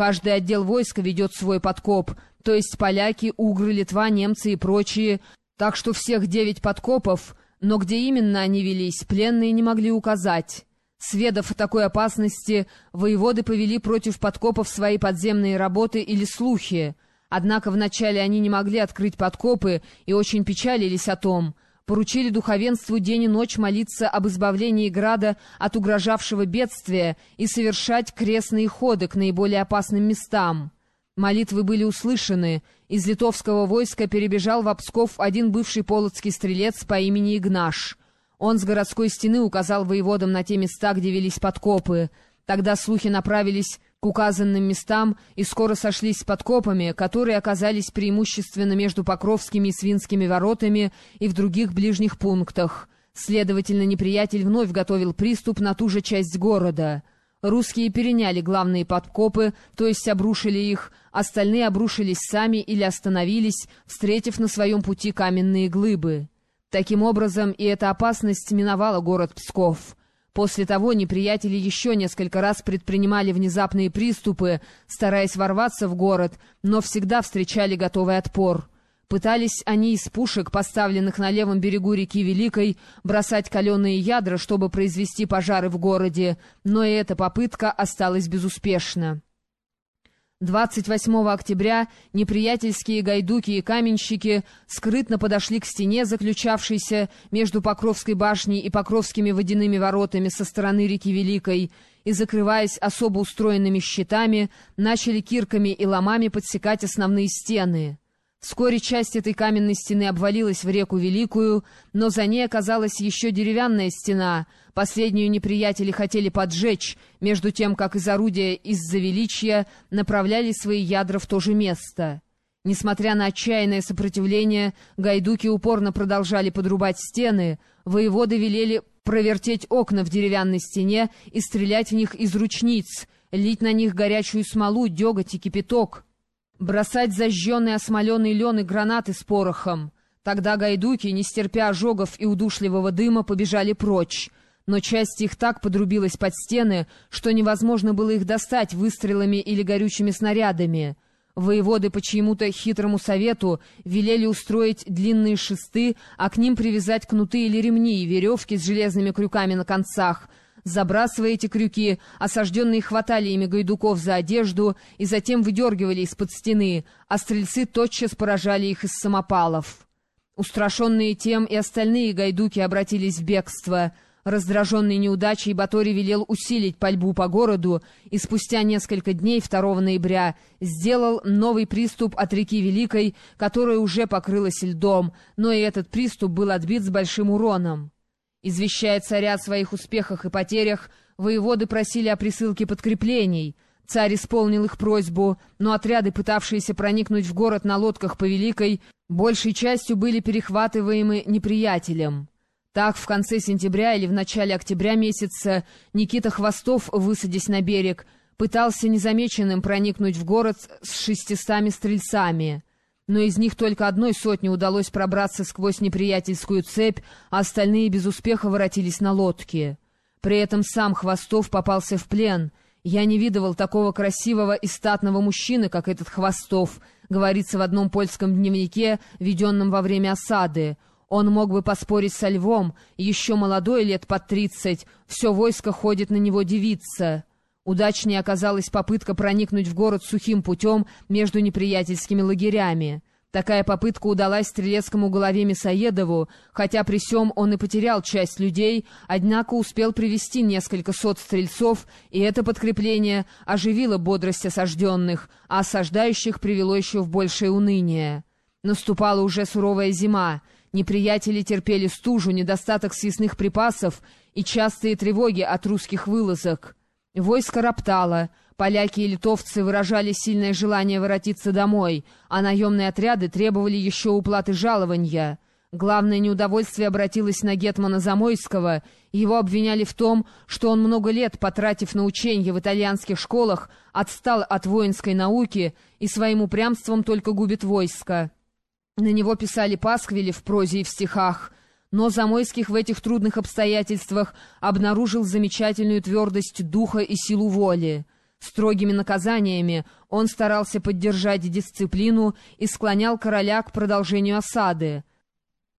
Каждый отдел войска ведет свой подкоп, то есть поляки, угры, Литва, немцы и прочие. Так что всех девять подкопов, но где именно они велись, пленные не могли указать. Сведав о такой опасности, воеводы повели против подкопов свои подземные работы или слухи. Однако вначале они не могли открыть подкопы и очень печалились о том. Поручили духовенству день и ночь молиться об избавлении града от угрожавшего бедствия и совершать крестные ходы к наиболее опасным местам. Молитвы были услышаны. Из литовского войска перебежал в Псков один бывший полоцкий стрелец по имени Игнаш. Он с городской стены указал воеводам на те места, где велись подкопы. Тогда слухи направились к указанным местам и скоро сошлись с подкопами, которые оказались преимущественно между Покровскими и Свинскими воротами и в других ближних пунктах. Следовательно, неприятель вновь готовил приступ на ту же часть города. Русские переняли главные подкопы, то есть обрушили их, остальные обрушились сами или остановились, встретив на своем пути каменные глыбы. Таким образом, и эта опасность миновала город Псков. После того неприятели еще несколько раз предпринимали внезапные приступы, стараясь ворваться в город, но всегда встречали готовый отпор. Пытались они из пушек, поставленных на левом берегу реки Великой, бросать каленые ядра, чтобы произвести пожары в городе, но и эта попытка осталась безуспешна. 28 октября неприятельские гайдуки и каменщики скрытно подошли к стене, заключавшейся между Покровской башней и Покровскими водяными воротами со стороны реки Великой, и, закрываясь особо устроенными щитами, начали кирками и ломами подсекать основные стены. Вскоре часть этой каменной стены обвалилась в реку Великую, но за ней оказалась еще деревянная стена. Последнюю неприятели хотели поджечь, между тем, как из орудия из-за величия направляли свои ядра в то же место. Несмотря на отчаянное сопротивление, гайдуки упорно продолжали подрубать стены, воеводы велели провертеть окна в деревянной стене и стрелять в них из ручниц, лить на них горячую смолу, деготь и кипяток — бросать зажженные осмоленные лен и гранаты с порохом. Тогда гайдуки, не стерпя ожогов и удушливого дыма, побежали прочь. Но часть их так подрубилась под стены, что невозможно было их достать выстрелами или горючими снарядами. Воеводы по чьему-то хитрому совету велели устроить длинные шесты, а к ним привязать кнуты или ремни и веревки с железными крюками на концах — Забрасывая эти крюки, осажденные хватали ими гайдуков за одежду и затем выдергивали из-под стены, а стрельцы тотчас поражали их из самопалов. Устрашенные тем и остальные гайдуки обратились в бегство. Раздраженный неудачей Батори велел усилить пальбу по городу и спустя несколько дней, 2 ноября, сделал новый приступ от реки Великой, которая уже покрылась льдом, но и этот приступ был отбит с большим уроном. Извещая царя о своих успехах и потерях, воеводы просили о присылке подкреплений. Царь исполнил их просьбу, но отряды, пытавшиеся проникнуть в город на лодках по Великой, большей частью были перехватываемы неприятелем. Так, в конце сентября или в начале октября месяца Никита Хвостов, высадясь на берег, пытался незамеченным проникнуть в город с шестистами стрельцами но из них только одной сотне удалось пробраться сквозь неприятельскую цепь, а остальные без успеха воротились на лодке. При этом сам Хвостов попался в плен. «Я не видывал такого красивого и статного мужчины, как этот Хвостов», говорится в одном польском дневнике, введенном во время осады. Он мог бы поспорить со львом, еще молодой, лет под тридцать, все войско ходит на него девица. Удачнее оказалась попытка проникнуть в город сухим путем между неприятельскими лагерями. Такая попытка удалась стрелецкому голове Мясоедову, хотя при сём он и потерял часть людей, однако успел привести несколько сот стрельцов, и это подкрепление оживило бодрость осажденных, а осаждающих привело еще в большее уныние. Наступала уже суровая зима, неприятели терпели стужу, недостаток съестных припасов и частые тревоги от русских вылазок. Войско роптало, поляки и литовцы выражали сильное желание воротиться домой, а наемные отряды требовали еще уплаты жалования. Главное неудовольствие обратилось на Гетмана Замойского, его обвиняли в том, что он много лет, потратив на ученье в итальянских школах, отстал от воинской науки и своим упрямством только губит войско. На него писали пасквили в прозе и в стихах — но Замойских в этих трудных обстоятельствах обнаружил замечательную твердость духа и силу воли. Строгими наказаниями он старался поддержать дисциплину и склонял короля к продолжению осады.